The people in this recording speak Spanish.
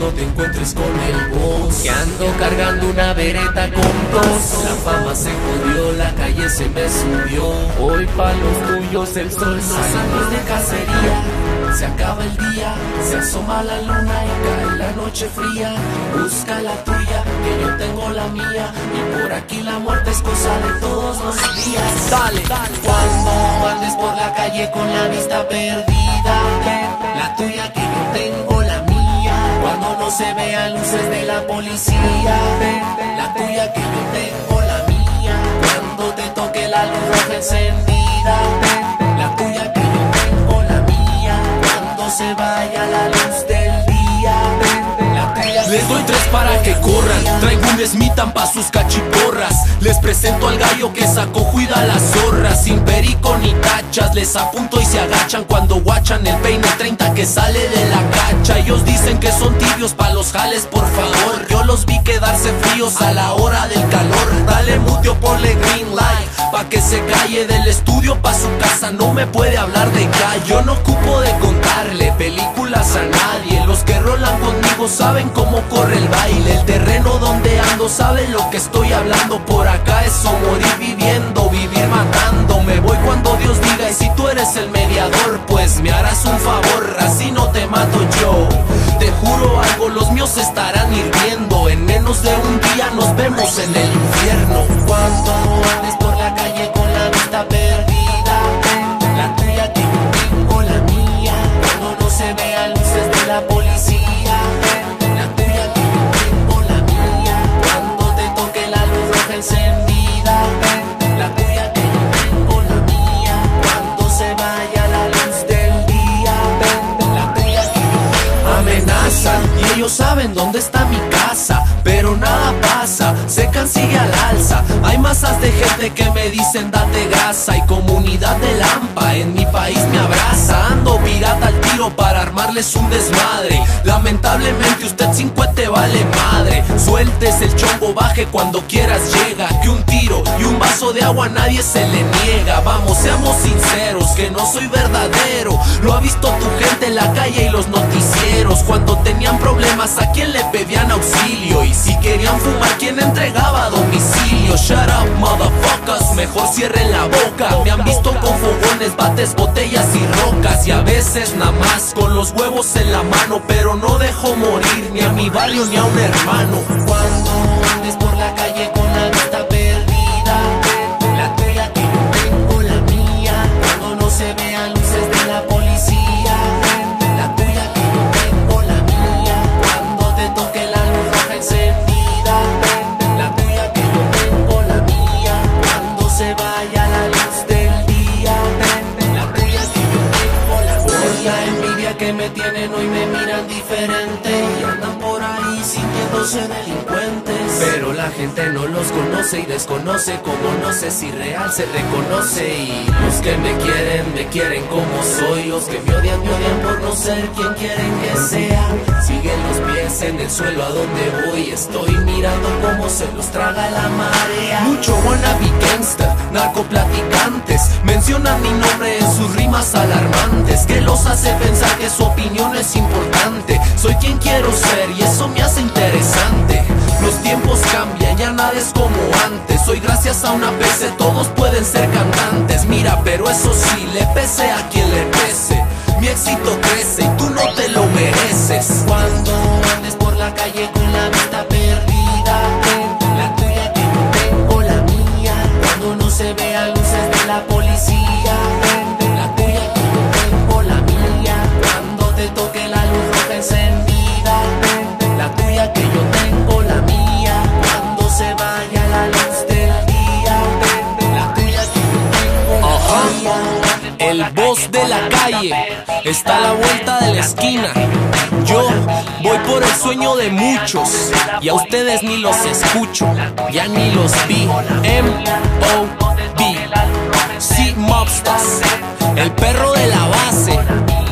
no te encuentres con el boss. Que ando cargando una vereta con dos. La fama se jodió, la calle se me subió. Hoy pa' los tuyos el sol no años de cacería. Se acaba el día, se asoma la luna y cae la noche fría. Busca la tuya, que yo tengo la mía. Y por aquí la muerte es cosa de todos los días. Dale, dale. Cuando andes por la calle con la vista perdida, se vean luces de la policía, la tuya que yo tengo la mía. Cuando te toque la luz roja encendida, la tuya que yo tengo la mía. Cuando se vaya la luz del día, la tuya Les doy tres para que corran. Traigo un Smithan pa' sus cachiporras. Les presento al gallo que sacó juida a las zorras. Sin Les apunto y se agachan cuando guachan el peine 30 que sale de la cacha. Ellos dicen que son tibios pa' los jales, por favor. Yo los vi quedarse fríos a la hora del calor. Dale mutio, ponle green light. Pa' que se calle del estudio pa' su casa. No me puede hablar de callo. Yo no ocupo de contarle películas a nadie. Los que rolan conmigo saben cómo corre el baile. El terreno donde ando saben lo que estoy hablando. Por acá es morir viviendo, me harás un favor. Así no te mato yo. Te juro algo, los míos estarán hirviendo. En menos de un día nos vemos en el infierno. Cuando andes por la calle con la vista perdida, saben dónde está mi casa, pero nada pasa, secan sigue al alza. Hay masas de gente que me dicen date grasa y comunidad de Lampa en mi país me abraza. Ando pirata al tiro para armarles un desmadre. Lamentablemente usted sin te vale madre. Sueltes el chombo, baje cuando quieras llega. Que un tiro y un vaso de agua a nadie se le niega. Vamos, seamos sinceros que no soy verdadero. Lo ha visto tu gente en la calle y los noticieros. Si querían fumar, quién entregaba a domicilio. Shut up, motherfuckers, mejor cierren la boca. Me han visto con fogones, bates, botellas y rocas. Y a veces nada más con los huevos en la mano. Pero no dejo morir ni a mi barrio ni a un hermano. Me tienen hoy me miran diferente y andan por ahí sintiéndose delincuentes. Pero la gente no los conoce y desconoce como no sé si real se reconoce. Y los que me quieren, me quieren como soy. Los que me odian, me odian por no ser quien quieren que sea. Siguen los pies en el suelo a donde voy. Estoy mirando cómo se los traga la marea. Mucho wannabe gangster, narcoplaticantes Mencionan mi nombre alarmantes Que los hace pensar que su opinión es importante. Soy quien quiero ser y eso me hace interesante. Los tiempos cambian, ya nada es como antes. Hoy gracias a una PC todos pueden ser cantantes. Mira, pero eso sí, le pese a quien le pese. Mi éxito crece y tú no te lo mereces. Cuando andes por la calle encendida, la tuya que yo tengo la mía. Cuando se vaya la luz del día, la tuya que yo tengo la mía. El boss de la calle está a la vuelta de la esquina. Yo voy por el sueño de muchos y a ustedes ni los escucho, ya ni los vi. M.O.B. C. Mobsters, el perro de la base.